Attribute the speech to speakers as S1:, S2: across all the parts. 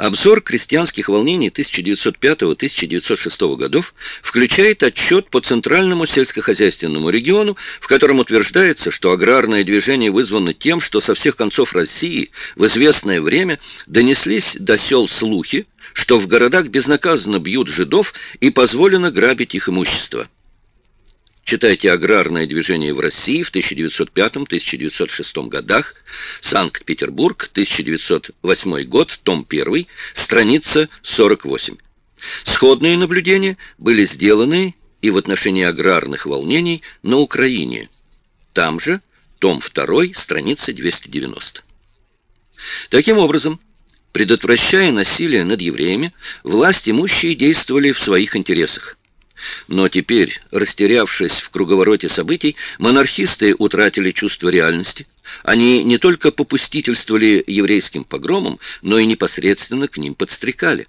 S1: Обзор крестьянских волнений 1905-1906 годов включает отчет по Центральному сельскохозяйственному региону, в котором утверждается, что аграрное движение вызвано тем, что со всех концов России в известное время донеслись до сел слухи, что в городах безнаказанно бьют жидов и позволено грабить их имущество. Читайте «Аграрное движение в России» в 1905-1906 годах, Санкт-Петербург, 1908 год, том 1, страница 48. Сходные наблюдения были сделаны и в отношении аграрных волнений на Украине. Там же, том 2, страница 290. Таким образом, предотвращая насилие над евреями, власть имущие действовали в своих интересах. Но теперь, растерявшись в круговороте событий, монархисты утратили чувство реальности. Они не только попустительствовали еврейским погромам, но и непосредственно к ним подстрекали.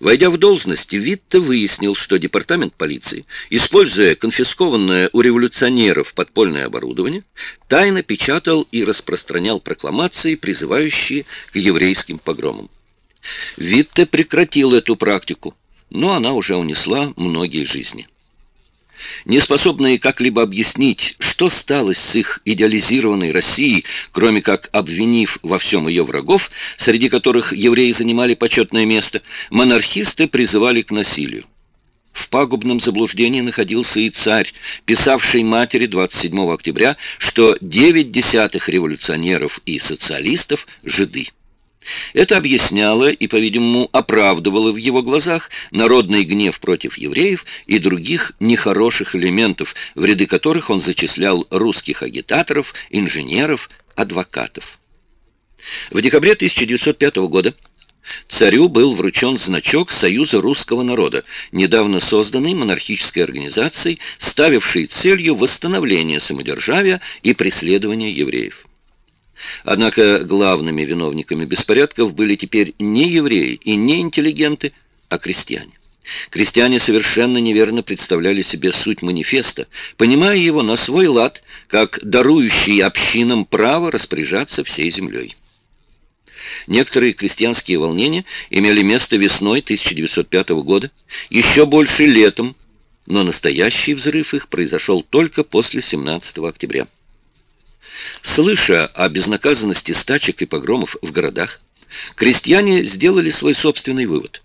S1: Войдя в должность, Витте выяснил, что департамент полиции, используя конфискованное у революционеров подпольное оборудование, тайно печатал и распространял прокламации, призывающие к еврейским погромам. Витте прекратил эту практику, но она уже унесла многие жизни. Неспособные как-либо объяснить, что стало с их идеализированной Россией, кроме как обвинив во всем ее врагов, среди которых евреи занимали почетное место, монархисты призывали к насилию. В пагубном заблуждении находился и царь, писавший матери 27 октября, что девять десятых революционеров и социалистов – жиды. Это объясняло и, по-видимому, оправдывало в его глазах народный гнев против евреев и других нехороших элементов, в ряды которых он зачислял русских агитаторов, инженеров, адвокатов. В декабре 1905 года царю был вручен значок Союза русского народа, недавно созданной монархической организацией, ставившей целью восстановление самодержавия и преследования евреев. Однако главными виновниками беспорядков были теперь не евреи и не интеллигенты, а крестьяне. Крестьяне совершенно неверно представляли себе суть манифеста, понимая его на свой лад, как дарующий общинам право распоряжаться всей землей. Некоторые крестьянские волнения имели место весной 1905 года, еще больше летом, но настоящий взрыв их произошел только после 17 октября. Слыша о безнаказанности стачек и погромов в городах, крестьяне сделали свой собственный вывод.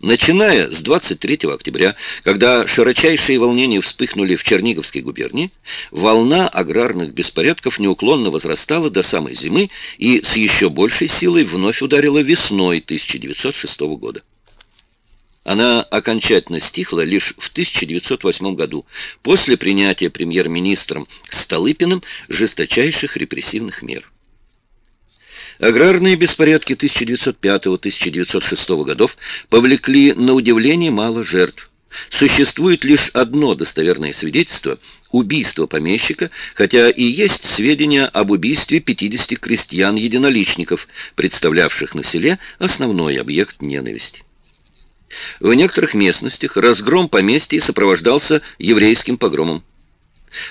S1: Начиная с 23 октября, когда широчайшие волнения вспыхнули в Черниговской губернии, волна аграрных беспорядков неуклонно возрастала до самой зимы и с еще большей силой вновь ударила весной 1906 года. Она окончательно стихла лишь в 1908 году, после принятия премьер-министром Столыпиным жесточайших репрессивных мер. Аграрные беспорядки 1905-1906 годов повлекли на удивление мало жертв. Существует лишь одно достоверное свидетельство – убийство помещика, хотя и есть сведения об убийстве 50 крестьян-единоличников, представлявших на селе основной объект ненависти. В некоторых местностях разгром поместья сопровождался еврейским погромом.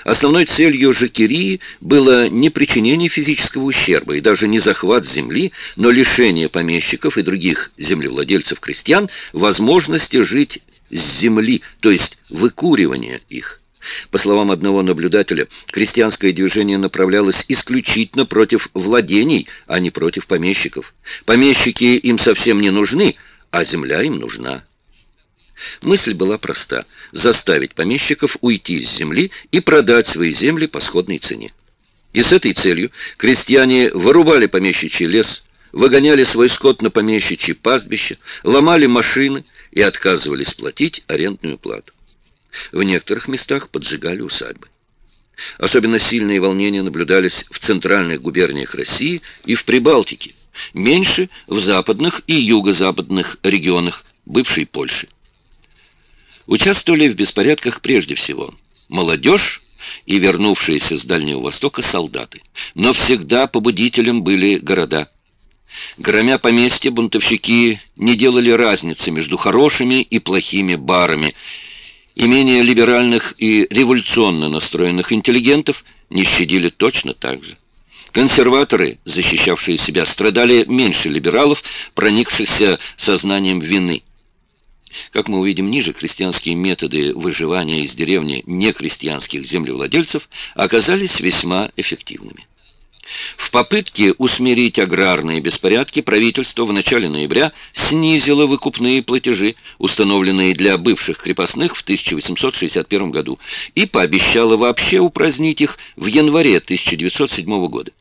S1: Основной целью Жакирии было не причинение физического ущерба и даже не захват земли, но лишение помещиков и других землевладельцев-крестьян возможности жить с земли, то есть выкуривание их. По словам одного наблюдателя, крестьянское движение направлялось исключительно против владений, а не против помещиков. Помещики им совсем не нужны, а земля им нужна. Мысль была проста – заставить помещиков уйти с земли и продать свои земли по сходной цене. И с этой целью крестьяне вырубали помещичий лес, выгоняли свой скот на помещичьи пастбища, ломали машины и отказывались платить арендную плату. В некоторых местах поджигали усадьбы. Особенно сильные волнения наблюдались в центральных губерниях России и в Прибалтике, меньше в западных и юго-западных регионах бывшей Польши. Участвовали в беспорядках прежде всего молодежь и вернувшиеся с Дальнего Востока солдаты, но всегда побудителем были города. Громя поместья, бунтовщики не делали разницы между хорошими и плохими барами, и менее либеральных и революционно настроенных интеллигентов не щадили точно так же. Консерваторы, защищавшие себя, страдали меньше либералов, проникшихся сознанием вины. Как мы увидим ниже, крестьянские методы выживания из деревни некрестьянских землевладельцев оказались весьма эффективными. В попытке усмирить аграрные беспорядки правительство в начале ноября снизило выкупные платежи, установленные для бывших крепостных в 1861 году, и пообещало вообще упразднить их в январе 1907 года.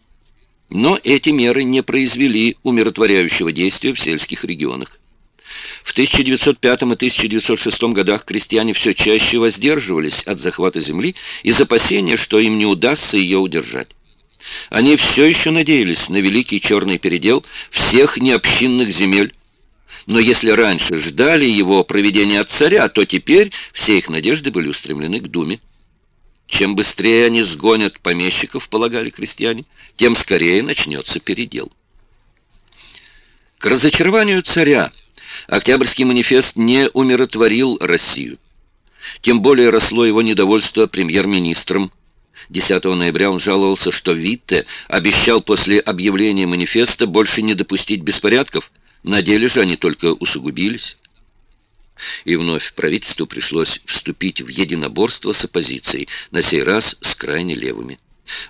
S1: Но эти меры не произвели умиротворяющего действия в сельских регионах. В 1905 и 1906 годах крестьяне все чаще воздерживались от захвата земли из опасения, что им не удастся ее удержать. Они все еще надеялись на великий черный передел всех необщинных земель. Но если раньше ждали его проведения от царя, то теперь все их надежды были устремлены к Думе. Чем быстрее они сгонят помещиков, полагали крестьяне, тем скорее начнется передел. К разочарованию царя Октябрьский манифест не умиротворил Россию. Тем более росло его недовольство премьер-министром, 10 ноября он жаловался, что Витте обещал после объявления манифеста больше не допустить беспорядков, на деле же они только усугубились. И вновь правительству пришлось вступить в единоборство с оппозицией, на сей раз с крайне левыми.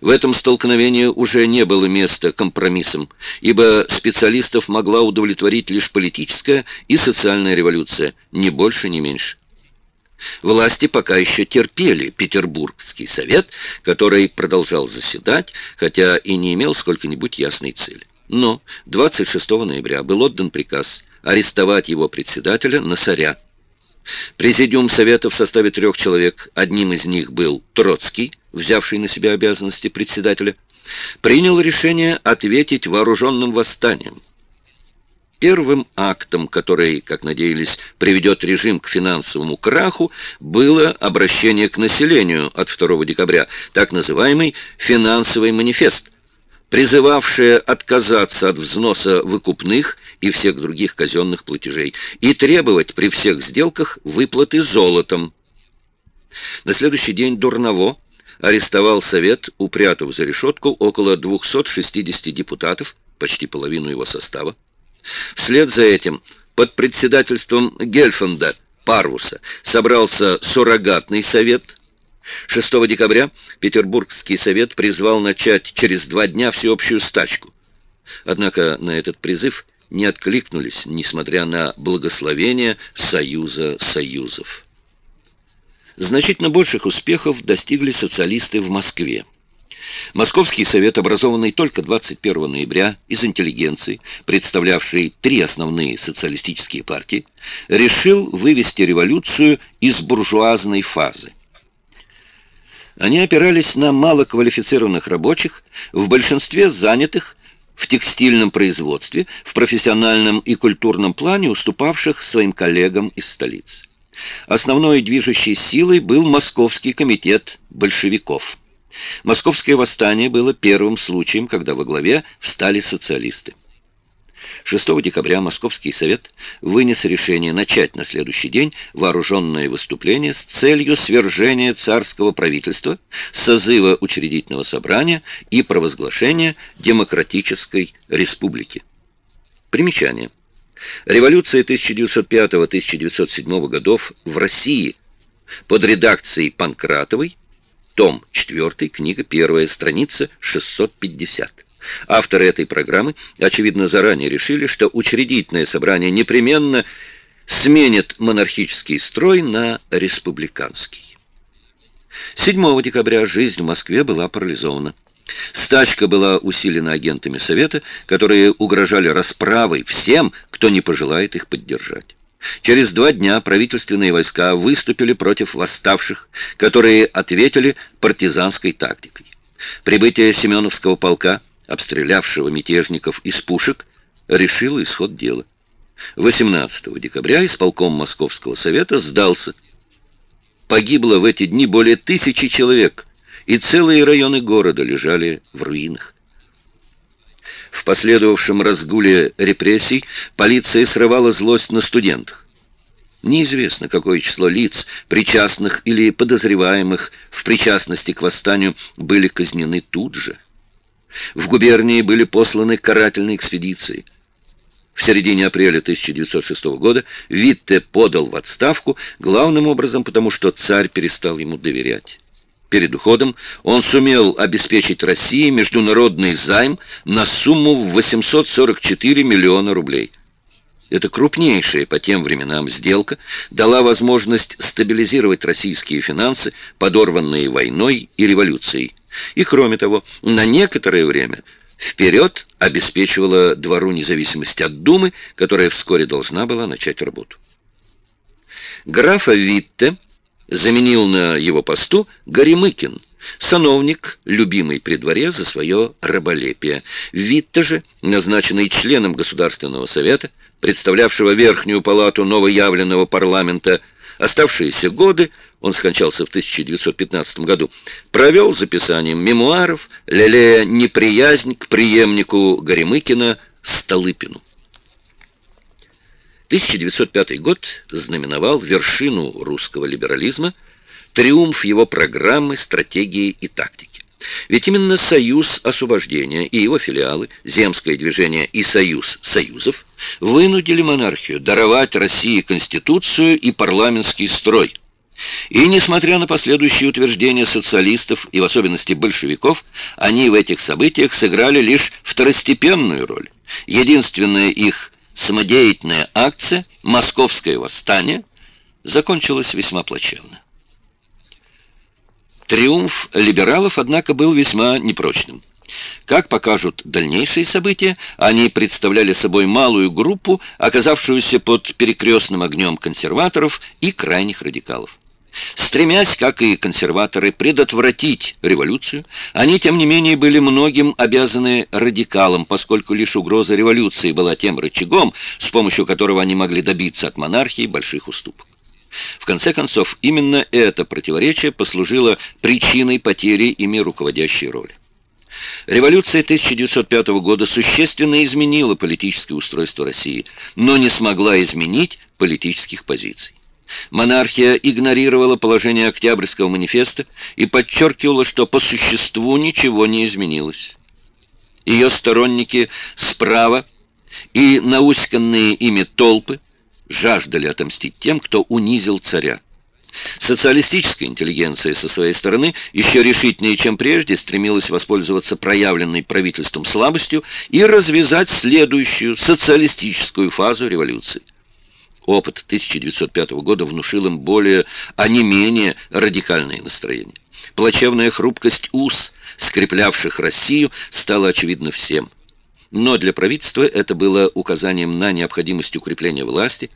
S1: В этом столкновении уже не было места компромиссам, ибо специалистов могла удовлетворить лишь политическая и социальная революция, ни больше, ни меньше. Власти пока еще терпели Петербургский совет, который продолжал заседать, хотя и не имел сколько-нибудь ясной цели. Но 26 ноября был отдан приказ арестовать его председателя Насаря. Президиум Совета в составе трех человек, одним из них был Троцкий, взявший на себя обязанности председателя, принял решение ответить вооруженным восстанием. Первым актом, который, как надеялись, приведет режим к финансовому краху, было обращение к населению от 2 декабря, так называемый «финансовый манифест», призывавшее отказаться от взноса выкупных и всех других казенных платежей и требовать при всех сделках выплаты золотом. На следующий день Дурново арестовал Совет, упрятав за решетку около 260 депутатов, почти половину его состава. Вслед за этим под председательством Гельфанда Парвуса собрался суррогатный совет. 6 декабря Петербургский совет призвал начать через два дня всеобщую стачку. Однако на этот призыв не откликнулись, несмотря на благословение Союза Союзов. Значительно больших успехов достигли социалисты в Москве. Московский совет, образованный только 21 ноября из интеллигенции, представлявший три основные социалистические партии, решил вывести революцию из буржуазной фазы. Они опирались на малоквалифицированных рабочих, в большинстве занятых в текстильном производстве, в профессиональном и культурном плане уступавших своим коллегам из столицы. Основной движущей силой был Московский комитет большевиков. Московское восстание было первым случаем, когда во главе встали социалисты. 6 декабря Московский совет вынес решение начать на следующий день вооруженное выступление с целью свержения царского правительства, созыва учредительного собрания и провозглашения демократической республики. Примечание. Революция 1905-1907 годов в России под редакцией Панкратовой том 4, книга 1, страница 650. Авторы этой программы, очевидно, заранее решили, что учредительное собрание непременно сменит монархический строй на республиканский. 7 декабря жизнь в Москве была парализована. Стачка была усилена агентами Совета, которые угрожали расправой всем, кто не пожелает их поддержать. Через два дня правительственные войска выступили против восставших, которые ответили партизанской тактикой. Прибытие Семеновского полка, обстрелявшего мятежников из пушек, решило исход дела. 18 декабря исполком Московского совета сдался. Погибло в эти дни более тысячи человек, и целые районы города лежали в руинах. В последовавшем разгуле репрессий полиция срывала злость на студентах. Неизвестно, какое число лиц, причастных или подозреваемых в причастности к восстанию, были казнены тут же. В губернии были посланы карательные экспедиции. В середине апреля 1906 года Витте подал в отставку, главным образом потому, что царь перестал ему доверять. Перед уходом он сумел обеспечить России международный займ на сумму в 844 миллиона рублей. Эта крупнейшая по тем временам сделка дала возможность стабилизировать российские финансы, подорванные войной и революцией. И кроме того, на некоторое время вперед обеспечивала двору независимость от Думы, которая вскоре должна была начать работу. Графа Витте заменил на его посту Горемыкин, сановник, любимый при дворе за свое раболепие. Витте же, назначенный членом Государственного совета, представлявшего Верхнюю палату новоявленного парламента, оставшиеся годы, он скончался в 1915 году, провел записанием мемуаров, лелея неприязнь к преемнику Горемыкина Столыпину. 1905 год знаменовал вершину русского либерализма, триумф его программы, стратегии и тактики. Ведь именно Союз освобождения и его филиалы, Земское движение и Союз союзов, вынудили монархию даровать России конституцию и парламентский строй. И, несмотря на последующие утверждения социалистов и в особенности большевиков, они в этих событиях сыграли лишь второстепенную роль. Единственное их самодеятельная акция «Московское восстание» закончилась весьма плачевно. Триумф либералов, однако, был весьма непрочным. Как покажут дальнейшие события, они представляли собой малую группу, оказавшуюся под перекрестным огнем консерваторов и крайних радикалов. Стремясь, как и консерваторы, предотвратить революцию, они, тем не менее, были многим обязаны радикалам, поскольку лишь угроза революции была тем рычагом, с помощью которого они могли добиться от монархии больших уступок. В конце концов, именно это противоречие послужило причиной потери ими руководящей роли. Революция 1905 года существенно изменила политическое устройство России, но не смогла изменить политических позиций. Монархия игнорировала положение Октябрьского манифеста и подчеркивала, что по существу ничего не изменилось. Ее сторонники справа и науськанные ими толпы жаждали отомстить тем, кто унизил царя. Социалистическая интеллигенция со своей стороны еще решительнее, чем прежде, стремилась воспользоваться проявленной правительством слабостью и развязать следующую социалистическую фазу революции. Опыт 1905 года внушил им более, а не менее радикальные настроения. Плачевная хрупкость уз, скреплявших Россию, стала очевидна всем. Но для правительства это было указанием на необходимость укрепления власти.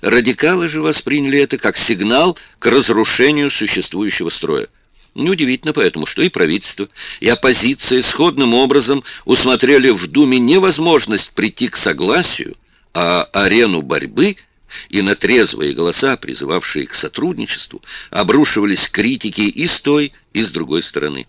S1: Радикалы же восприняли это как сигнал к разрушению существующего строя. Неудивительно поэтому, что и правительство, и оппозиция сходным образом усмотрели в Думе невозможность прийти к согласию, а арену борьбы – и на трезвые голоса, призывавшие к сотрудничеству, обрушивались критики и с той, и с другой стороны.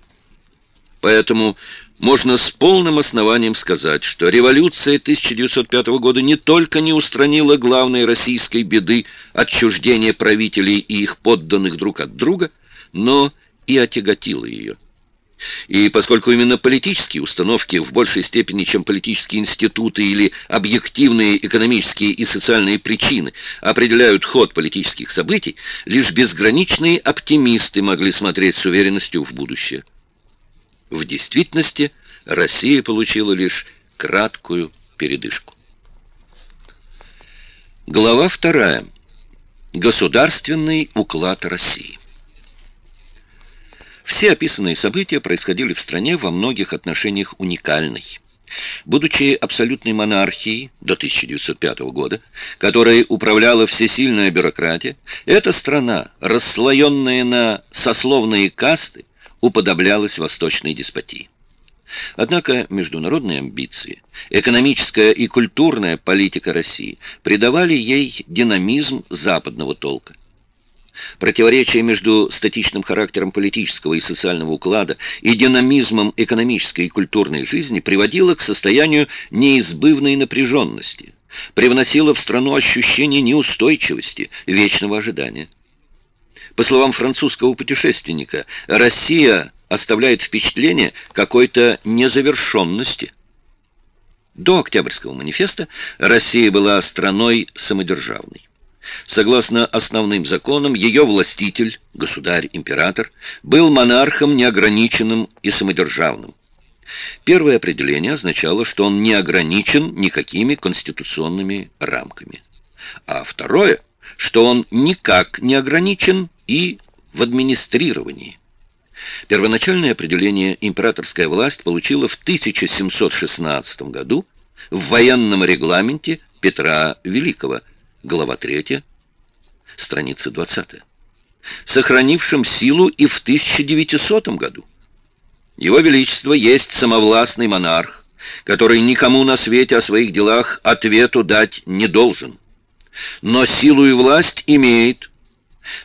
S1: Поэтому можно с полным основанием сказать, что революция 1905 года не только не устранила главной российской беды отчуждения правителей и их подданных друг от друга, но и отяготила ее. И поскольку именно политические установки в большей степени, чем политические институты или объективные экономические и социальные причины определяют ход политических событий, лишь безграничные оптимисты могли смотреть с уверенностью в будущее. В действительности Россия получила лишь краткую передышку. Глава вторая. Государственный уклад России. Все описанные события происходили в стране во многих отношениях уникальной. Будучи абсолютной монархией до 1905 года, которой управляла всесильная бюрократия, эта страна, расслоенная на сословные касты, уподоблялась восточной деспотии. Однако международные амбиции, экономическая и культурная политика России придавали ей динамизм западного толка. Противоречие между статичным характером политического и социального уклада и динамизмом экономической и культурной жизни приводило к состоянию неизбывной напряженности, привносило в страну ощущение неустойчивости, вечного ожидания. По словам французского путешественника, Россия оставляет впечатление какой-то незавершенности. До Октябрьского манифеста Россия была страной самодержавной. Согласно основным законам, ее властитель, государь-император, был монархом неограниченным и самодержавным. Первое определение означало, что он не ограничен никакими конституционными рамками. А второе, что он никак не ограничен и в администрировании. Первоначальное определение императорская власть получила в 1716 году в военном регламенте Петра Великого, глава 3, страница 20, сохранившим силу и в 1900 году. Его Величество есть самовластный монарх, который никому на свете о своих делах ответу дать не должен. Но силу и власть имеет.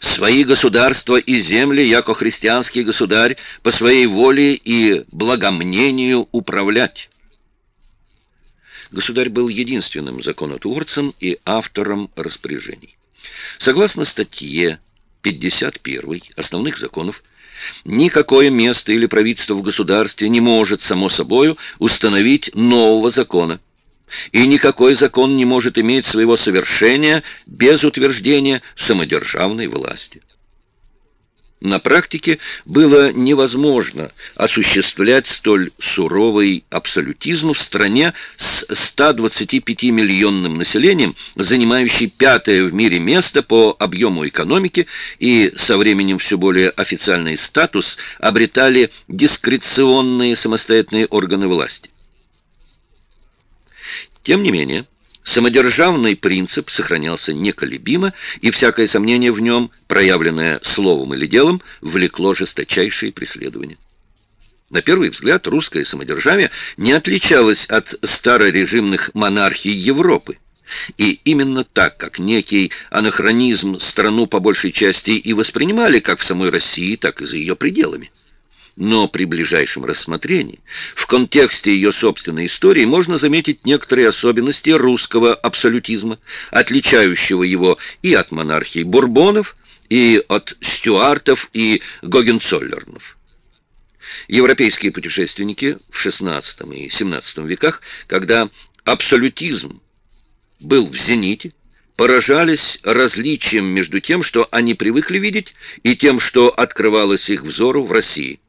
S1: Свои государства и земли, яко христианский государь, по своей воле и благомнению управлять. Государь был единственным законотворцем и автором распоряжений. Согласно статье 51 основных законов, никакое место или правительство в государстве не может, само собою, установить нового закона. И никакой закон не может иметь своего совершения без утверждения самодержавной власти. На практике было невозможно осуществлять столь суровый абсолютизм в стране с 125-миллионным населением, занимающей пятое в мире место по объему экономики и со временем все более официальный статус обретали дискреционные самостоятельные органы власти. Тем не менее, Самодержавный принцип сохранялся неколебимо, и всякое сомнение в нем, проявленное словом или делом, влекло жесточайшие преследования. На первый взгляд, русское самодержавие не отличалось от старорежимных монархий Европы. И именно так, как некий анахронизм страну по большей части и воспринимали как в самой России, так и за ее пределами. Но при ближайшем рассмотрении, в контексте ее собственной истории, можно заметить некоторые особенности русского абсолютизма, отличающего его и от монархии Бурбонов, и от Стюартов и Гогенцоллернов. Европейские путешественники в XVI и XVII веках, когда абсолютизм был в зените, поражались различием между тем, что они привыкли видеть, и тем, что открывалось их взору в России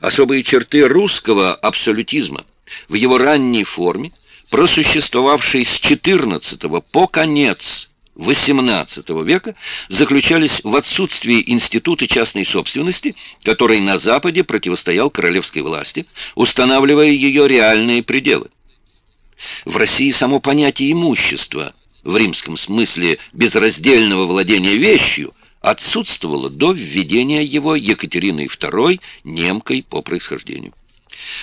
S1: особые черты русского абсолютизма в его ранней форме, просуществовавшей с XIV по конец XVIII века, заключались в отсутствии института частной собственности, который на Западе противостоял королевской власти, устанавливая ее реальные пределы. В России само понятие имущества, в римском смысле безраздельного владения вещью, отсутствовало до введения его Екатериной II немкой по происхождению.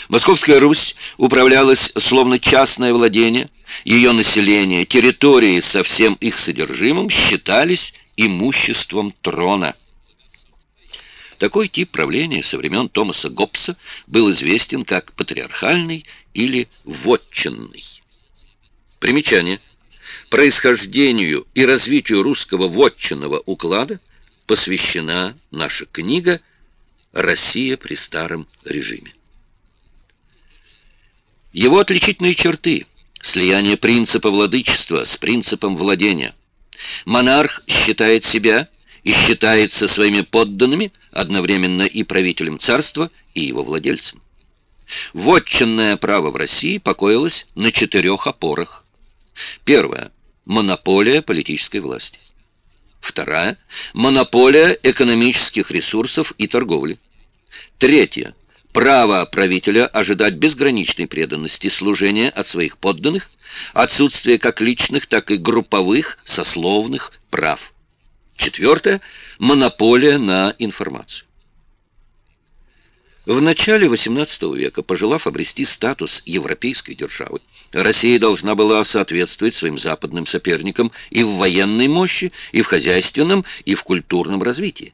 S1: Московская Русь управлялась словно частное владение, ее население, территории со всем их содержимым считались имуществом трона. Такой тип правления со времен Томаса Гоббса был известен как патриархальный или вотчинный. Примечание – происхождению и развитию русского вотчинного уклада посвящена наша книга «Россия при старом режиме». Его отличительные черты – слияние принципа владычества с принципом владения. Монарх считает себя и считается своими подданными одновременно и правителем царства, и его владельцем. Вотчинное право в России покоилось на четырех опорах. Первое монополия политической власти. Вторая – монополия экономических ресурсов и торговли. Третье – право правителя ожидать безграничной преданности служения от своих подданных, отсутствие как личных, так и групповых, сословных прав. Четвертое – монополия на информацию. В начале XVIII века, пожелав обрести статус европейской державы, Россия должна была соответствовать своим западным соперникам и в военной мощи, и в хозяйственном, и в культурном развитии.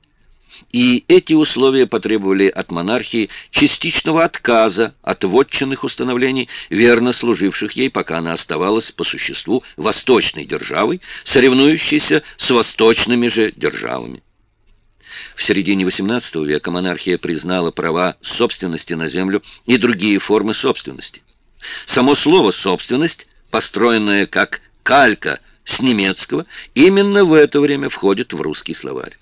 S1: И эти условия потребовали от монархии частичного отказа от вотчинных установлений, верно служивших ей, пока она оставалась по существу восточной державой, соревнующейся с восточными же державами. В середине XVIII века монархия признала права собственности на землю и другие формы собственности. Само слово «собственность», построенное как калька с немецкого, именно в это время входит в русский словарь.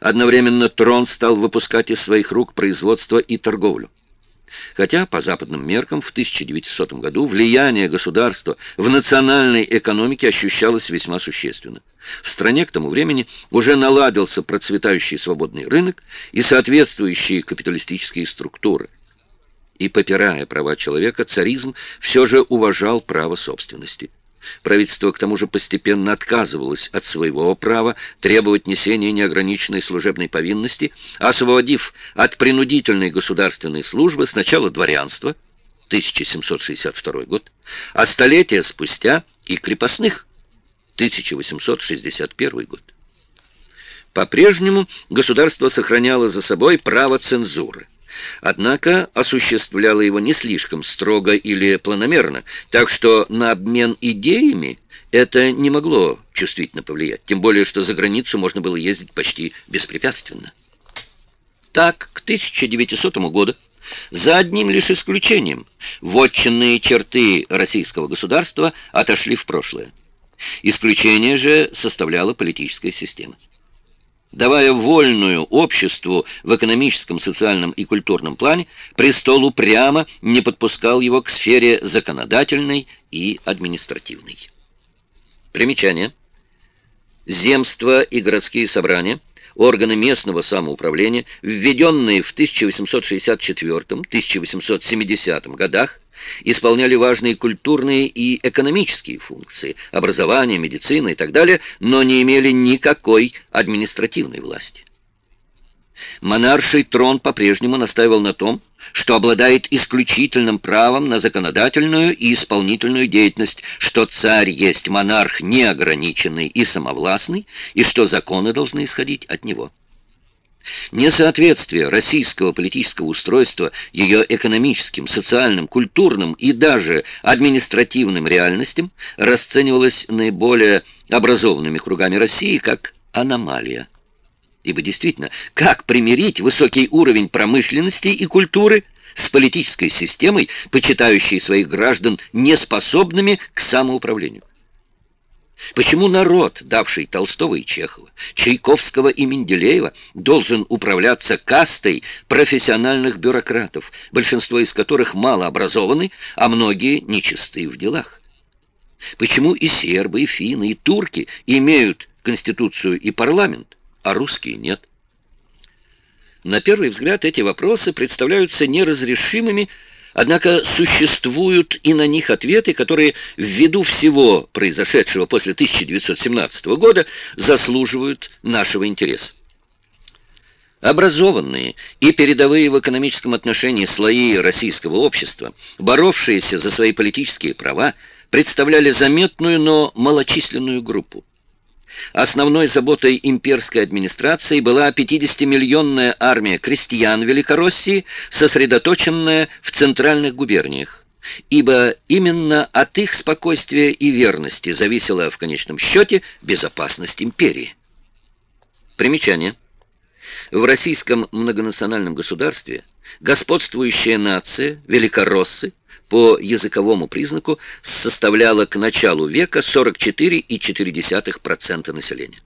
S1: Одновременно трон стал выпускать из своих рук производство и торговлю. Хотя по западным меркам в 1900 году влияние государства в национальной экономике ощущалось весьма существенно. В стране к тому времени уже наладился процветающий свободный рынок и соответствующие капиталистические структуры. И попирая права человека, царизм все же уважал право собственности. Правительство к тому же постепенно отказывалось от своего права требовать несения неограниченной служебной повинности, освободив от принудительной государственной службы сначала дворянство, 1762 год, а столетия спустя и крепостных, 1861 год. По-прежнему государство сохраняло за собой право цензуры однако осуществляла его не слишком строго или планомерно, так что на обмен идеями это не могло чувствительно повлиять, тем более что за границу можно было ездить почти беспрепятственно. Так, к 1900 году, за одним лишь исключением, вотчинные черты российского государства отошли в прошлое. Исключение же составляла политическая система давая вольную обществу в экономическом, социальном и культурном плане, престол упрямо не подпускал его к сфере законодательной и административной. Примечание. Земства и городские собрания, органы местного самоуправления, введенные в 1864-1870 годах, исполняли важные культурные и экономические функции, образование, медицина и так далее, но не имели никакой административной власти. Монарший трон по-прежнему настаивал на том, что обладает исключительным правом на законодательную и исполнительную деятельность, что царь есть монарх неограниченный и самовластный, и что законы должны исходить от него. Несоответствие российского политического устройства ее экономическим, социальным, культурным и даже административным реальностям расценивалось наиболее образованными кругами России как аномалия. Ибо действительно, как примирить высокий уровень промышленности и культуры с политической системой, почитающей своих граждан неспособными к самоуправлению? Почему народ, давший Толстого и Чехова, Чайковского и Менделеева, должен управляться кастой профессиональных бюрократов, большинство из которых мало образованы, а многие нечисты в делах? Почему и сербы, и финны, и турки имеют конституцию и парламент, а русские нет? На первый взгляд эти вопросы представляются неразрешимыми, Однако существуют и на них ответы, которые ввиду всего произошедшего после 1917 года заслуживают нашего интереса. Образованные и передовые в экономическом отношении слои российского общества, боровшиеся за свои политические права, представляли заметную, но малочисленную группу. Основной заботой имперской администрации была 50-миллионная армия крестьян Великороссии, сосредоточенная в центральных губерниях, ибо именно от их спокойствия и верности зависела в конечном счете безопасность империи. Примечание. В российском многонациональном государстве господствующая нация, великороссы, по языковому признаку составляла к началу века 44,4% населения.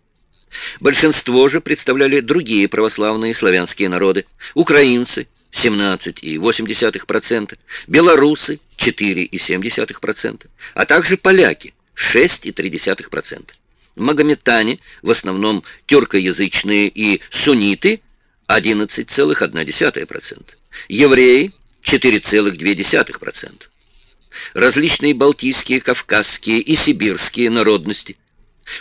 S1: Большинство же представляли другие православные славянские народы. Украинцы 17,8%, белорусы 4,7%, а также поляки 6,3%. Магометане, в основном тюркоязычные и сунниты, 11,1%. Евреи 4,2%. Различные балтийские, кавказские и сибирские народности.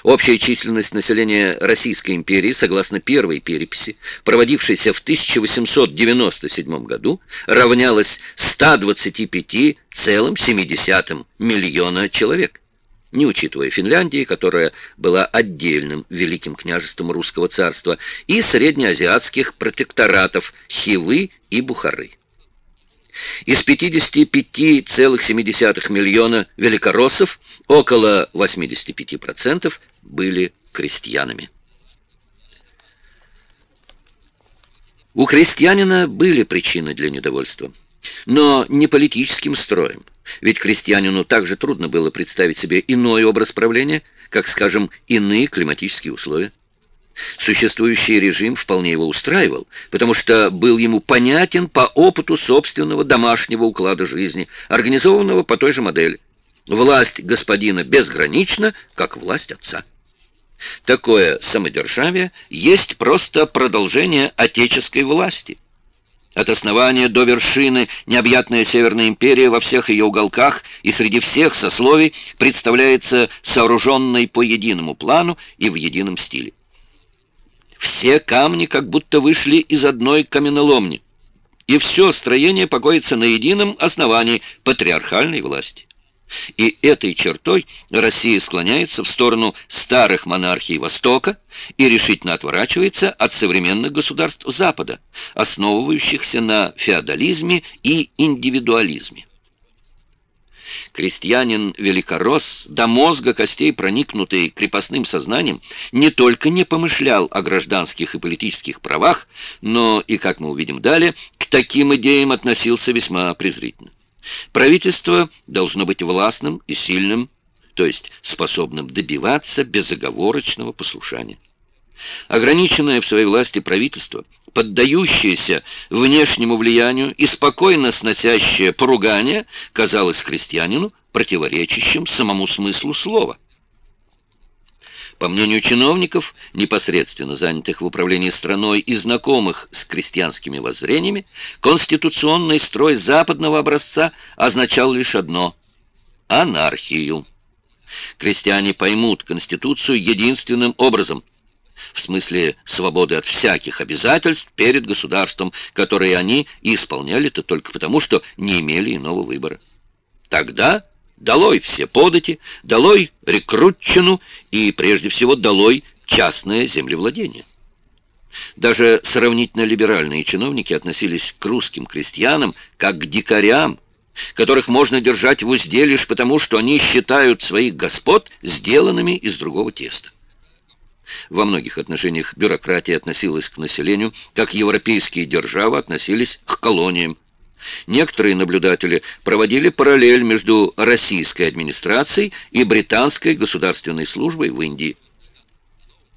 S1: Общая численность населения Российской империи, согласно первой переписи, проводившейся в 1897 году, равнялась 125,7 миллиона человек не учитывая Финляндии, которая была отдельным великим княжеством русского царства, и среднеазиатских протекторатов Хивы и Бухары. Из 55,7 миллиона великороссов около 85% были крестьянами. У крестьянина были причины для недовольства, но не политическим строем. Ведь крестьянину также трудно было представить себе иной образ правления, как, скажем, иные климатические условия. Существующий режим вполне его устраивал, потому что был ему понятен по опыту собственного домашнего уклада жизни, организованного по той же модели. Власть господина безгранична, как власть отца. Такое самодержавие есть просто продолжение отеческой власти. От основания до вершины необъятная Северная империя во всех ее уголках и среди всех сословий представляется сооруженной по единому плану и в едином стиле. Все камни как будто вышли из одной каменоломни, и все строение покоится на едином основании патриархальной власти. И этой чертой Россия склоняется в сторону старых монархий Востока и решительно отворачивается от современных государств Запада, основывающихся на феодализме и индивидуализме. Крестьянин великорос, до мозга костей проникнутый крепостным сознанием, не только не помышлял о гражданских и политических правах, но и, как мы увидим далее, к таким идеям относился весьма презрительно. Правительство должно быть властным и сильным, то есть способным добиваться безоговорочного послушания. Ограниченное в своей власти правительство, поддающееся внешнему влиянию и спокойно сносящее поругание, казалось крестьянину противоречащим самому смыслу слова. По мнению чиновников, непосредственно занятых в управлении страной и знакомых с крестьянскими воззрениями, конституционный строй западного образца означал лишь одно – анархию. Крестьяне поймут Конституцию единственным образом – в смысле свободы от всяких обязательств перед государством, которые они исполняли-то только потому, что не имели иного выбора. Тогда долой все подати, долой рекрутчину и, прежде всего, долой частное землевладение. Даже сравнительно либеральные чиновники относились к русским крестьянам как к дикарям, которых можно держать в узде лишь потому, что они считают своих господ сделанными из другого теста. Во многих отношениях бюрократия относилась к населению, как европейские державы относились к колониям. Некоторые наблюдатели проводили параллель между российской администрацией и британской государственной службой в Индии.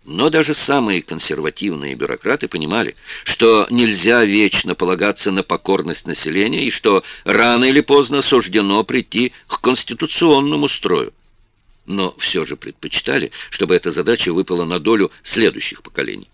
S1: Но даже самые консервативные бюрократы понимали, что нельзя вечно полагаться на покорность населения и что рано или поздно суждено прийти к конституционному строю но все же предпочитали, чтобы эта задача выпала на долю следующих поколений.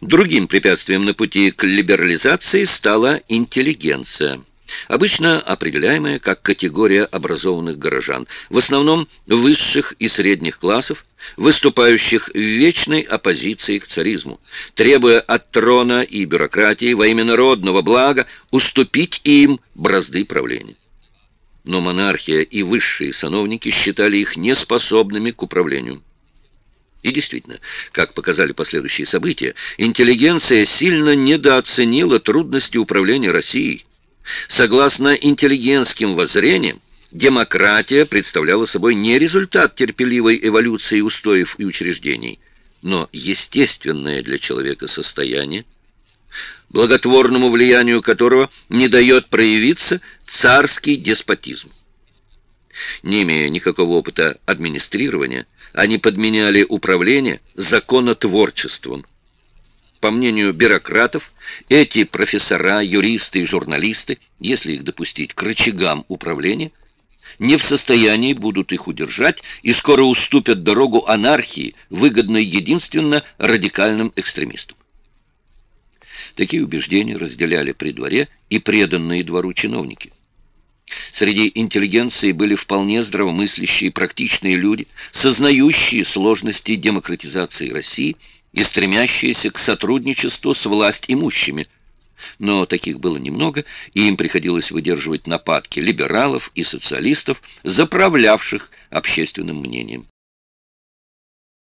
S1: Другим препятствием на пути к либерализации стала интеллигенция, обычно определяемая как категория образованных горожан, в основном высших и средних классов, выступающих в вечной оппозиции к царизму, требуя от трона и бюрократии во имя народного блага уступить им бразды правления но монархия и высшие сановники считали их неспособными к управлению. И действительно, как показали последующие события, интеллигенция сильно недооценила трудности управления Россией. Согласно интеллигентским воззрениям, демократия представляла собой не результат терпеливой эволюции устоев и учреждений, но естественное для человека состояние, благотворному влиянию которого не дает проявиться царский деспотизм. Не имея никакого опыта администрирования, они подменяли управление законотворчеством. По мнению бюрократов, эти профессора, юристы и журналисты, если их допустить к рычагам управления, не в состоянии будут их удержать и скоро уступят дорогу анархии, выгодной единственно радикальным экстремистам. Такие убеждения разделяли при дворе и преданные двору чиновники. Среди интеллигенции были вполне здравомыслящие практичные люди, сознающие сложности демократизации России и стремящиеся к сотрудничеству с власть имущими. Но таких было немного, и им приходилось выдерживать нападки либералов и социалистов, заправлявших общественным мнением.